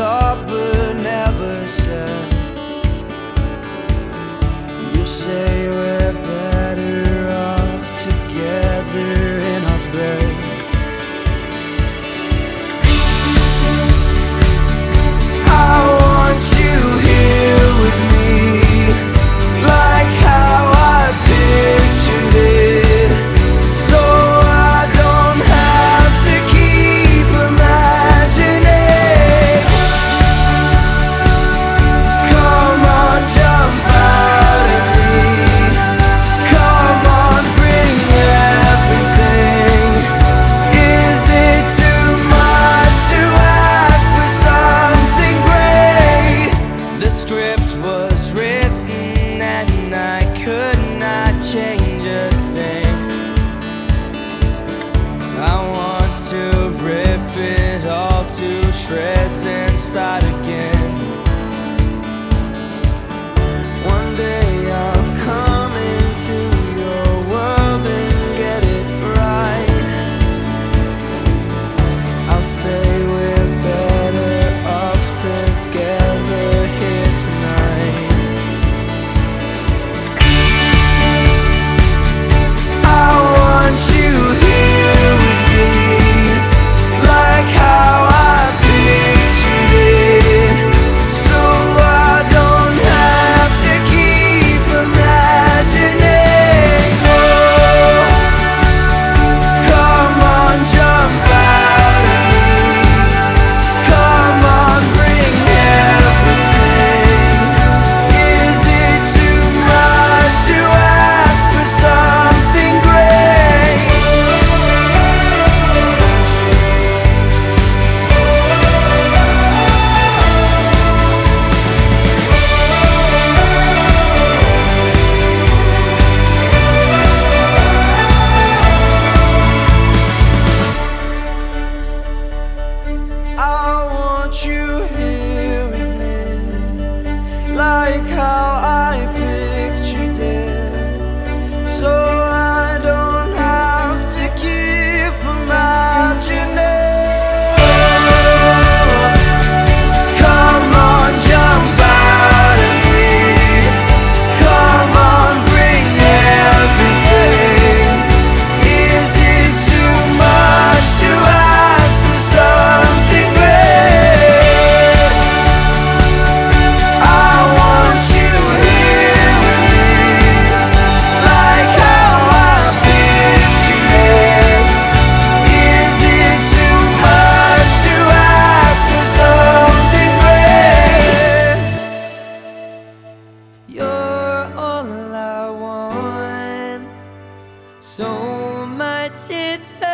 thought but never said. You say we're want want you. on so much it's hurt.